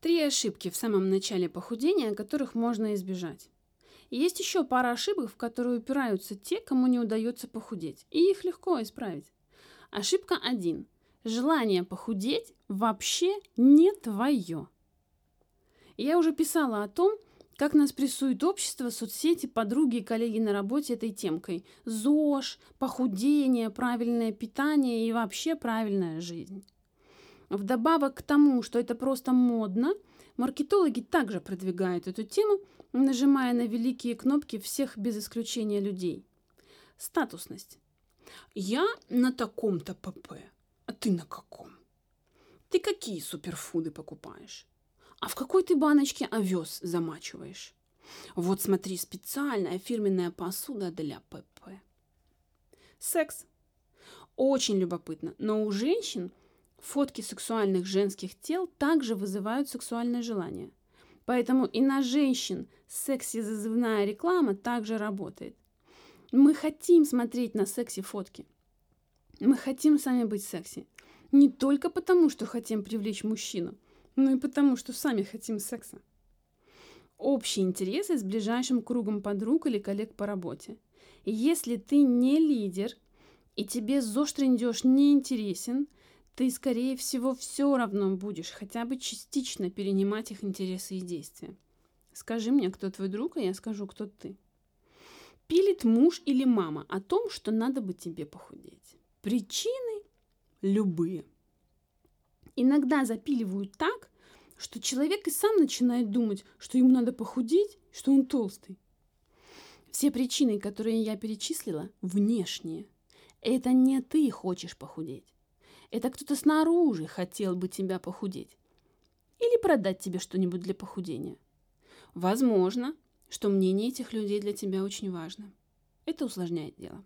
Три ошибки в самом начале похудения, которых можно избежать. И есть еще пара ошибок, в которые упираются те, кому не удается похудеть, и их легко исправить. Ошибка 1. Желание похудеть вообще не твое. Я уже писала о том, как нас прессует общество, соцсети, подруги и коллеги на работе этой темкой. ЗОЖ, похудение, правильное питание и вообще правильная жизнь. Вдобавок к тому, что это просто модно, маркетологи также продвигают эту тему, нажимая на великие кнопки всех без исключения людей. Статусность. Я на таком-то ПП, а ты на каком? Ты какие суперфуды покупаешь? А в какой ты баночке овес замачиваешь? Вот смотри, специальная фирменная посуда для ПП. Секс. Очень любопытно, но у женщин – Фотки сексуальных женских тел также вызывают сексуальное желание. Поэтому и на женщин секси-зазывная реклама также работает. Мы хотим смотреть на секси-фотки. Мы хотим сами быть секси. Не только потому, что хотим привлечь мужчину, но и потому, что сами хотим секса. Общие интересы с ближайшим кругом подруг или коллег по работе. Если ты не лидер, и тебе ЗОЖ трендеж не интересен, ты, скорее всего, все равно будешь хотя бы частично перенимать их интересы и действия. Скажи мне, кто твой друг, а я скажу, кто ты. Пилит муж или мама о том, что надо бы тебе похудеть. Причины любые. Иногда запиливают так, что человек и сам начинает думать, что ему надо похудеть, что он толстый. Все причины, которые я перечислила, внешние. Это не ты хочешь похудеть. Это кто-то снаружи хотел бы тебя похудеть. Или продать тебе что-нибудь для похудения. Возможно, что мнение этих людей для тебя очень важно. Это усложняет дело.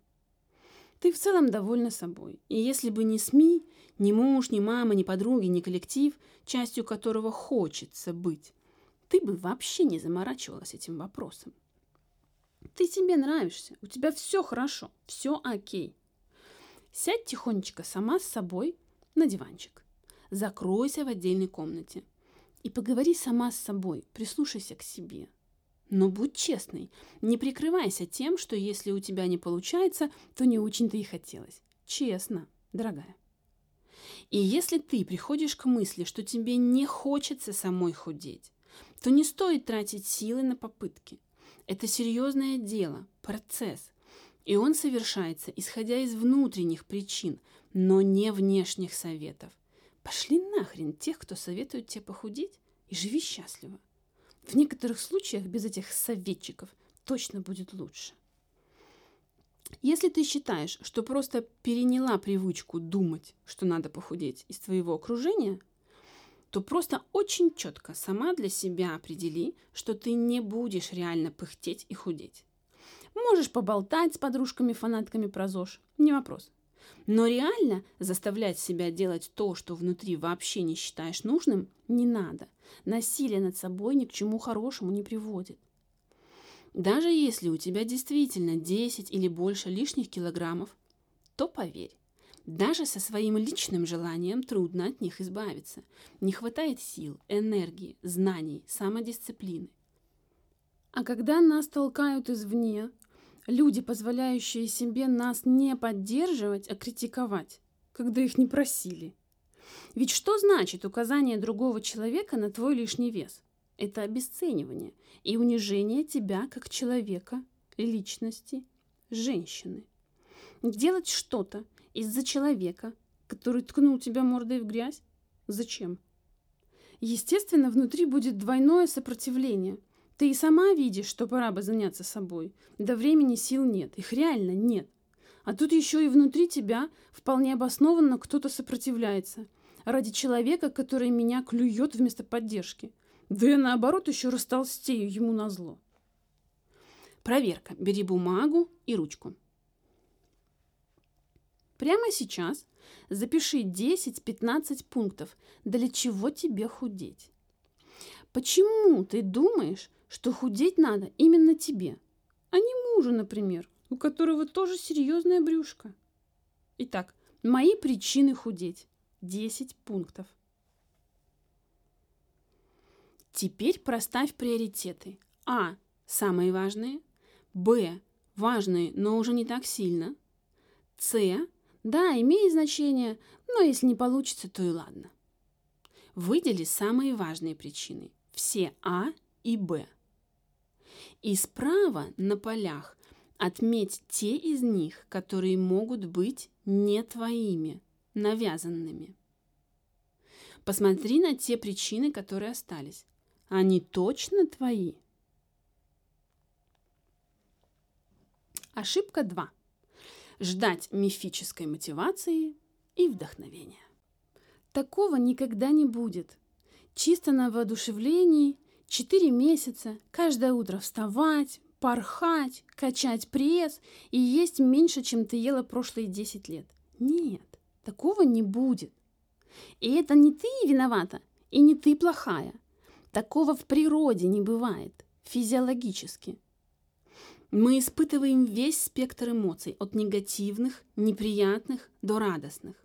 Ты в целом довольна собой. И если бы ни СМИ, ни муж, ни мама, ни подруги, ни коллектив, частью которого хочется быть, ты бы вообще не заморачивалась этим вопросом. Ты себе нравишься, у тебя все хорошо, все окей. Сядь тихонечко сама с собой на диванчик. Закройся в отдельной комнате. И поговори сама с собой, прислушайся к себе. Но будь честной, не прикрывайся тем, что если у тебя не получается, то не очень-то и хотелось. Честно, дорогая. И если ты приходишь к мысли, что тебе не хочется самой худеть, то не стоит тратить силы на попытки. Это серьезное дело, процесс, и он совершается, исходя из внутренних причин, но не внешних советов. Пошли нахрен тех, кто советует тебе похудеть, и живи счастливо. В некоторых случаях без этих советчиков точно будет лучше. Если ты считаешь, что просто переняла привычку думать, что надо похудеть из твоего окружения, то просто очень четко сама для себя определи, что ты не будешь реально пыхтеть и худеть. Можешь поболтать с подружками-фанатками про ЗОЖ, не вопрос. Но реально заставлять себя делать то, что внутри вообще не считаешь нужным, не надо. Насилие над собой ни к чему хорошему не приводит. Даже если у тебя действительно 10 или больше лишних килограммов, то поверь, даже со своим личным желанием трудно от них избавиться. Не хватает сил, энергии, знаний, самодисциплины. А когда нас толкают извне, люди, позволяющие себе нас не поддерживать, а критиковать, когда их не просили. Ведь что значит указание другого человека на твой лишний вес? Это обесценивание и унижение тебя как человека, личности, женщины. Делать что-то из-за человека, который ткнул тебя мордой в грязь? Зачем? Естественно, внутри будет двойное сопротивление – ты и сама видишь, что пора бы заняться собой. Да времени сил нет, их реально нет. А тут еще и внутри тебя вполне обоснованно кто-то сопротивляется. Ради человека, который меня клюет вместо поддержки. Да я наоборот еще растолстею ему на зло. Проверка. Бери бумагу и ручку. Прямо сейчас запиши 10-15 пунктов, для чего тебе худеть. Почему ты думаешь, что худеть надо именно тебе, а не мужу, например, у которого тоже серьезная брюшко. Итак, мои причины худеть. 10 пунктов. Теперь проставь приоритеты. А. Самые важные. Б. Важные, но уже не так сильно. С. Да, имеет значение, но если не получится, то и ладно. Выдели самые важные причины. Все А и Б. И справа на полях отметь те из них, которые могут быть не твоими, навязанными. Посмотри на те причины, которые остались. Они точно твои? Ошибка 2. Ждать мифической мотивации и вдохновения. Такого никогда не будет. Чисто на воодушевлении, 4 месяца, каждое утро вставать, порхать, качать пресс и есть меньше, чем ты ела прошлые 10 лет. Нет, такого не будет. И это не ты виновата, и не ты плохая. Такого в природе не бывает, физиологически. Мы испытываем весь спектр эмоций, от негативных, неприятных до радостных.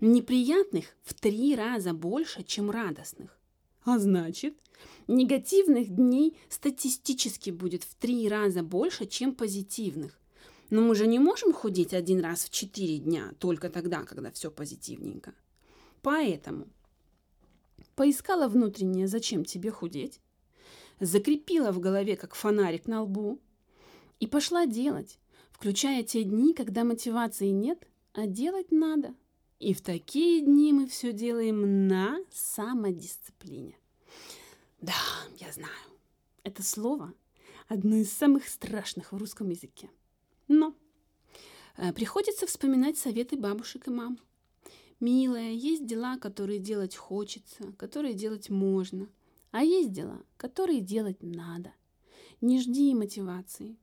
Неприятных в три раза больше, чем радостных. А значит, негативных дней статистически будет в три раза больше, чем позитивных. Но мы же не можем худеть один раз в четыре дня, только тогда, когда все позитивненько. Поэтому поискала внутреннее «Зачем тебе худеть?» закрепила в голове, как фонарик на лбу, и пошла делать, включая те дни, когда мотивации нет, а делать надо. И в такие дни мы все делаем на самодисциплине. Да, я знаю, это слово одно из самых страшных в русском языке. Но э, приходится вспоминать советы бабушек и мам. Милая, есть дела, которые делать хочется, которые делать можно, а есть дела, которые делать надо. Не жди мотивации.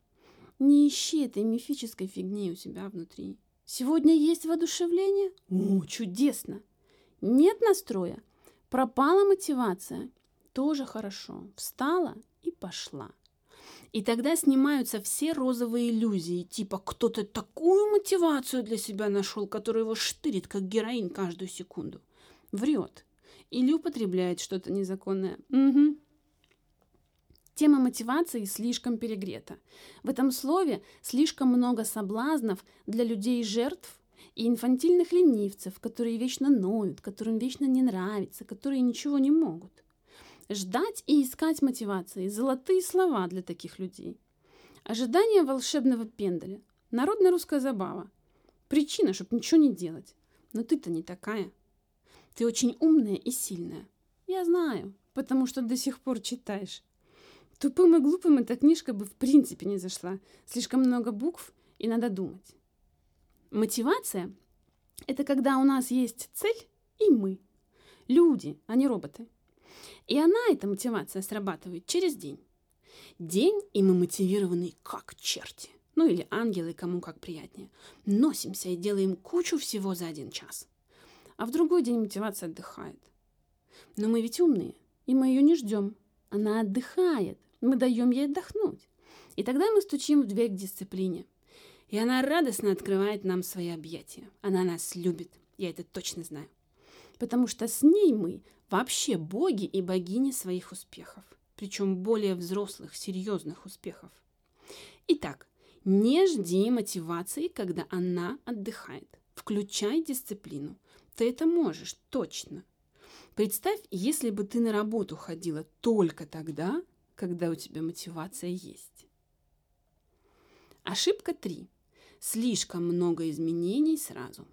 Не ищи этой мифической фигни у себя внутри. Сегодня есть воодушевление? О, чудесно! Нет настроя? Пропала мотивация? Тоже хорошо. Встала и пошла. И тогда снимаются все розовые иллюзии, типа кто-то такую мотивацию для себя нашел, которая его штырит, как героин каждую секунду. Врет. Или употребляет что-то незаконное. Угу. Тема мотивации слишком перегрета. В этом слове слишком много соблазнов для людей-жертв и инфантильных ленивцев, которые вечно ноют, которым вечно не нравится, которые ничего не могут. Ждать и искать мотивации – золотые слова для таких людей. Ожидание волшебного пендаля – народная русская забава. Причина, чтобы ничего не делать. Но ты-то не такая. Ты очень умная и сильная. Я знаю, потому что до сих пор читаешь. Тупым и глупым эта книжка бы в принципе не зашла. Слишком много букв, и надо думать. Мотивация – это когда у нас есть цель и мы. Люди, а не роботы. И она, эта мотивация, срабатывает через день. День, и мы мотивированы как черти. Ну или ангелы, кому как приятнее. Носимся и делаем кучу всего за один час. А в другой день мотивация отдыхает. Но мы ведь умные, и мы ее не ждем. Она отдыхает. Мы даем ей отдохнуть. И тогда мы стучим в дверь к дисциплине. И она радостно открывает нам свои объятия. Она нас любит. Я это точно знаю. Потому что с ней мы вообще боги и богини своих успехов. Причем более взрослых, серьезных успехов. Итак, не жди мотивации, когда она отдыхает. Включай дисциплину. Ты это можешь, точно. Представь, если бы ты на работу ходила только тогда, когда у тебя мотивация есть. Ошибка 3. Слишком много изменений сразу.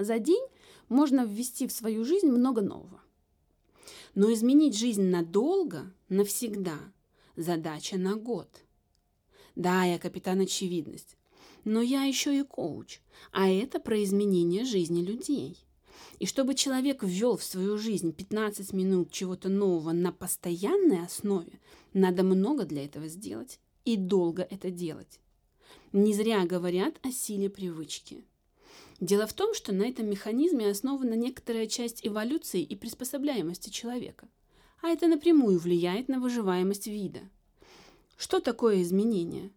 За день можно ввести в свою жизнь много нового. Но изменить жизнь надолго, навсегда – задача на год. Да, я капитан очевидность, но я еще и коуч, а это про изменение жизни людей – и чтобы человек ввел в свою жизнь 15 минут чего-то нового на постоянной основе, надо много для этого сделать и долго это делать. Не зря говорят о силе привычки. Дело в том, что на этом механизме основана некоторая часть эволюции и приспособляемости человека, а это напрямую влияет на выживаемость вида. Что такое изменение?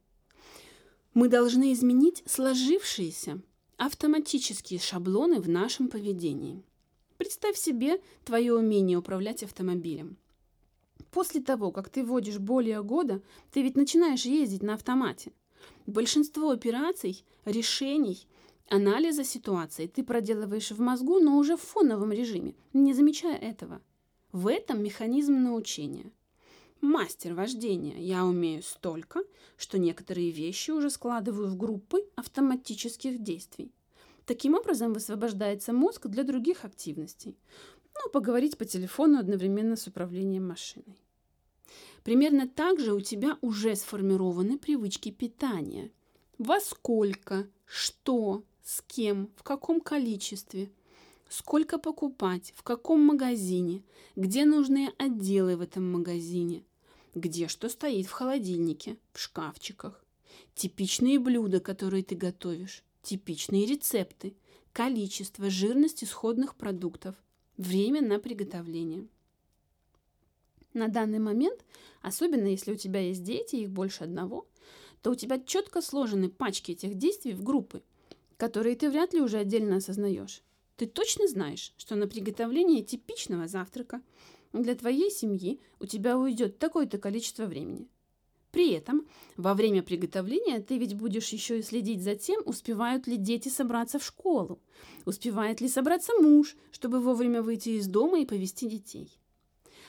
Мы должны изменить сложившиеся, автоматические шаблоны в нашем поведении. Представь себе твое умение управлять автомобилем. После того, как ты водишь более года, ты ведь начинаешь ездить на автомате. Большинство операций, решений, анализа ситуации ты проделываешь в мозгу, но уже в фоновом режиме, не замечая этого. В этом механизм научения. Мастер вождения. Я умею столько, что некоторые вещи уже складываю в группы автоматических действий. Таким образом высвобождается мозг для других активностей. Ну, поговорить по телефону одновременно с управлением машиной. Примерно так же у тебя уже сформированы привычки питания. Во сколько, что, с кем, в каком количестве, сколько покупать, в каком магазине, где нужные отделы в этом магазине, где что стоит в холодильнике, в шкафчиках, типичные блюда, которые ты готовишь, типичные рецепты, количество, жирность исходных продуктов, время на приготовление. На данный момент, особенно если у тебя есть дети, их больше одного, то у тебя четко сложены пачки этих действий в группы, которые ты вряд ли уже отдельно осознаешь. Ты точно знаешь, что на приготовление типичного завтрака для твоей семьи у тебя уйдет такое-то количество времени. При этом во время приготовления ты ведь будешь еще и следить за тем, успевают ли дети собраться в школу, успевает ли собраться муж, чтобы вовремя выйти из дома и повести детей.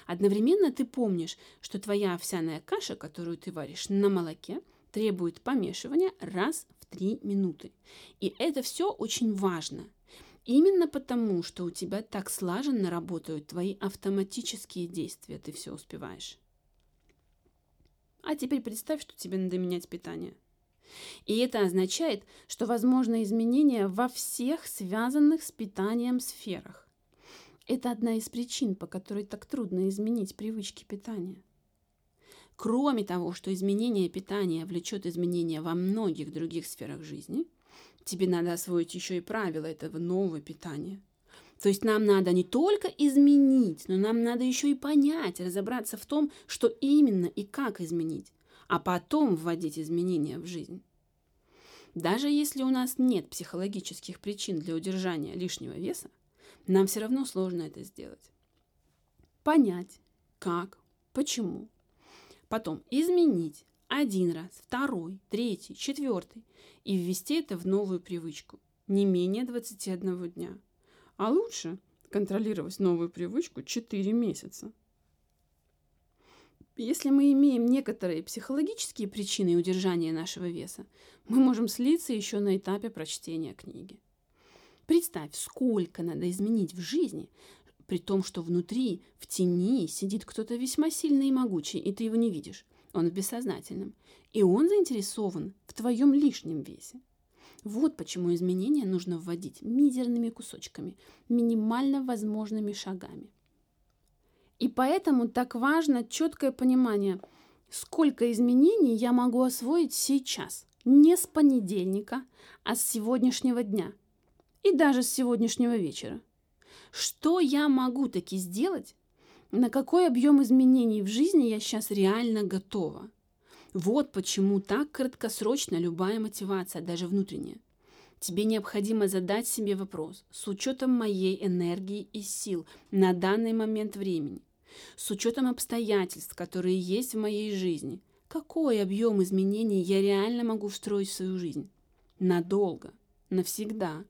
Одновременно ты помнишь, что твоя овсяная каша, которую ты варишь на молоке, требует помешивания раз в три минуты. И это все очень важно. Именно потому, что у тебя так слаженно работают твои автоматические действия, ты все успеваешь. А теперь представь, что тебе надо менять питание. И это означает, что возможны изменения во всех связанных с питанием сферах. Это одна из причин, по которой так трудно изменить привычки питания. Кроме того, что изменение питания влечет изменения во многих других сферах жизни, тебе надо освоить еще и правила этого нового питания – то есть нам надо не только изменить, но нам надо еще и понять, разобраться в том, что именно и как изменить, а потом вводить изменения в жизнь. Даже если у нас нет психологических причин для удержания лишнего веса, нам все равно сложно это сделать. Понять, как, почему. Потом изменить один раз, второй, третий, четвертый и ввести это в новую привычку не менее 21 дня – а лучше контролировать новую привычку 4 месяца. Если мы имеем некоторые психологические причины удержания нашего веса, мы можем слиться еще на этапе прочтения книги. Представь, сколько надо изменить в жизни, при том, что внутри, в тени, сидит кто-то весьма сильный и могучий, и ты его не видишь. Он в бессознательном. И он заинтересован в твоем лишнем весе. Вот почему изменения нужно вводить мизерными кусочками, минимально возможными шагами. И поэтому так важно четкое понимание, сколько изменений я могу освоить сейчас, не с понедельника, а с сегодняшнего дня и даже с сегодняшнего вечера. Что я могу таки сделать, на какой объем изменений в жизни я сейчас реально готова – вот почему так краткосрочна любая мотивация, даже внутренняя. Тебе необходимо задать себе вопрос с учетом моей энергии и сил на данный момент времени, с учетом обстоятельств, которые есть в моей жизни. Какой объем изменений я реально могу встроить в свою жизнь? Надолго, навсегда.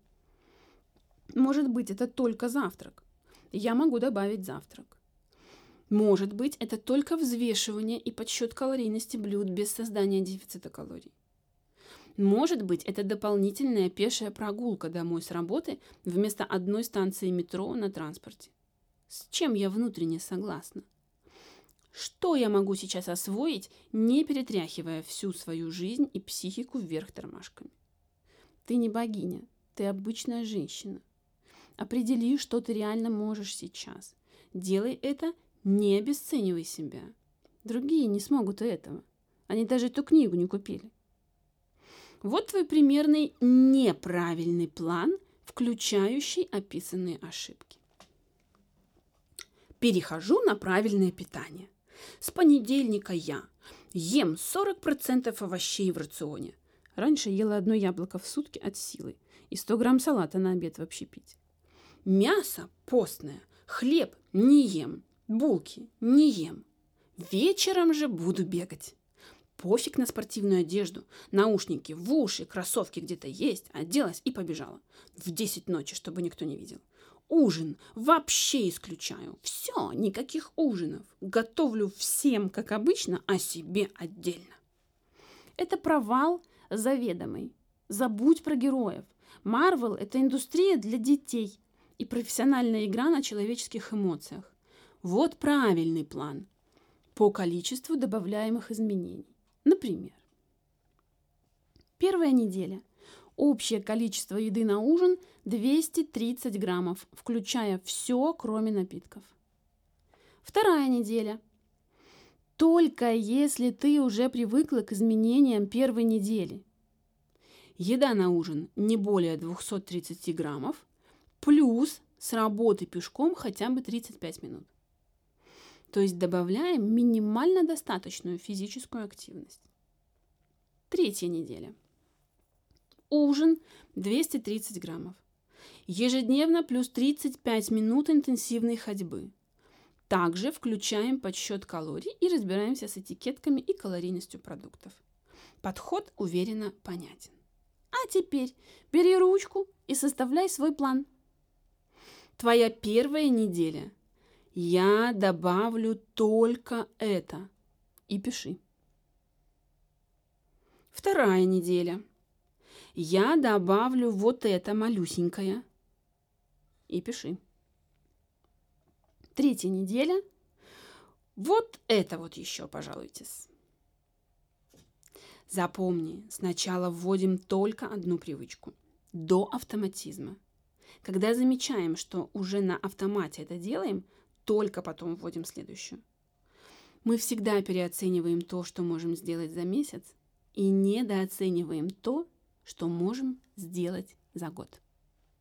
Может быть, это только завтрак. Я могу добавить завтрак. Может быть, это только взвешивание и подсчет калорийности блюд без создания дефицита калорий. Может быть, это дополнительная пешая прогулка домой с работы вместо одной станции метро на транспорте. С чем я внутренне согласна? Что я могу сейчас освоить, не перетряхивая всю свою жизнь и психику вверх тормашками? Ты не богиня, ты обычная женщина. Определи, что ты реально можешь сейчас. Делай это не обесценивай себя. Другие не смогут этого. Они даже эту книгу не купили. Вот твой примерный неправильный план, включающий описанные ошибки. Перехожу на правильное питание. С понедельника я ем 40% овощей в рационе. Раньше ела одно яблоко в сутки от силы и 100 грамм салата на обед в общепите. Мясо постное, хлеб не ем, булки не ем. Вечером же буду бегать. Пофиг на спортивную одежду, наушники в уши, кроссовки где-то есть, оделась и побежала. В 10 ночи, чтобы никто не видел. Ужин вообще исключаю. Все, никаких ужинов. Готовлю всем, как обычно, а себе отдельно. Это провал заведомый. Забудь про героев. Марвел – это индустрия для детей и профессиональная игра на человеческих эмоциях. Вот правильный план по количеству добавляемых изменений. Например, первая неделя. Общее количество еды на ужин 230 граммов, включая все, кроме напитков. Вторая неделя. Только если ты уже привыкла к изменениям первой недели. Еда на ужин не более 230 граммов, плюс с работы пешком хотя бы 35 минут. То есть добавляем минимально достаточную физическую активность. Третья неделя. Ужин 230 граммов. Ежедневно плюс 35 минут интенсивной ходьбы. Также включаем подсчет калорий и разбираемся с этикетками и калорийностью продуктов. Подход уверенно понятен. А теперь бери ручку и составляй свой план. Твоя первая неделя. Я добавлю только это. И пиши. Вторая неделя. Я добавлю вот это малюсенькое. И пиши. Третья неделя. Вот это вот еще, пожалуйтесь. Запомни, сначала вводим только одну привычку. До автоматизма. Когда замечаем, что уже на автомате это делаем, только потом вводим следующую. Мы всегда переоцениваем то, что можем сделать за месяц, и недооцениваем то, что можем сделать за год.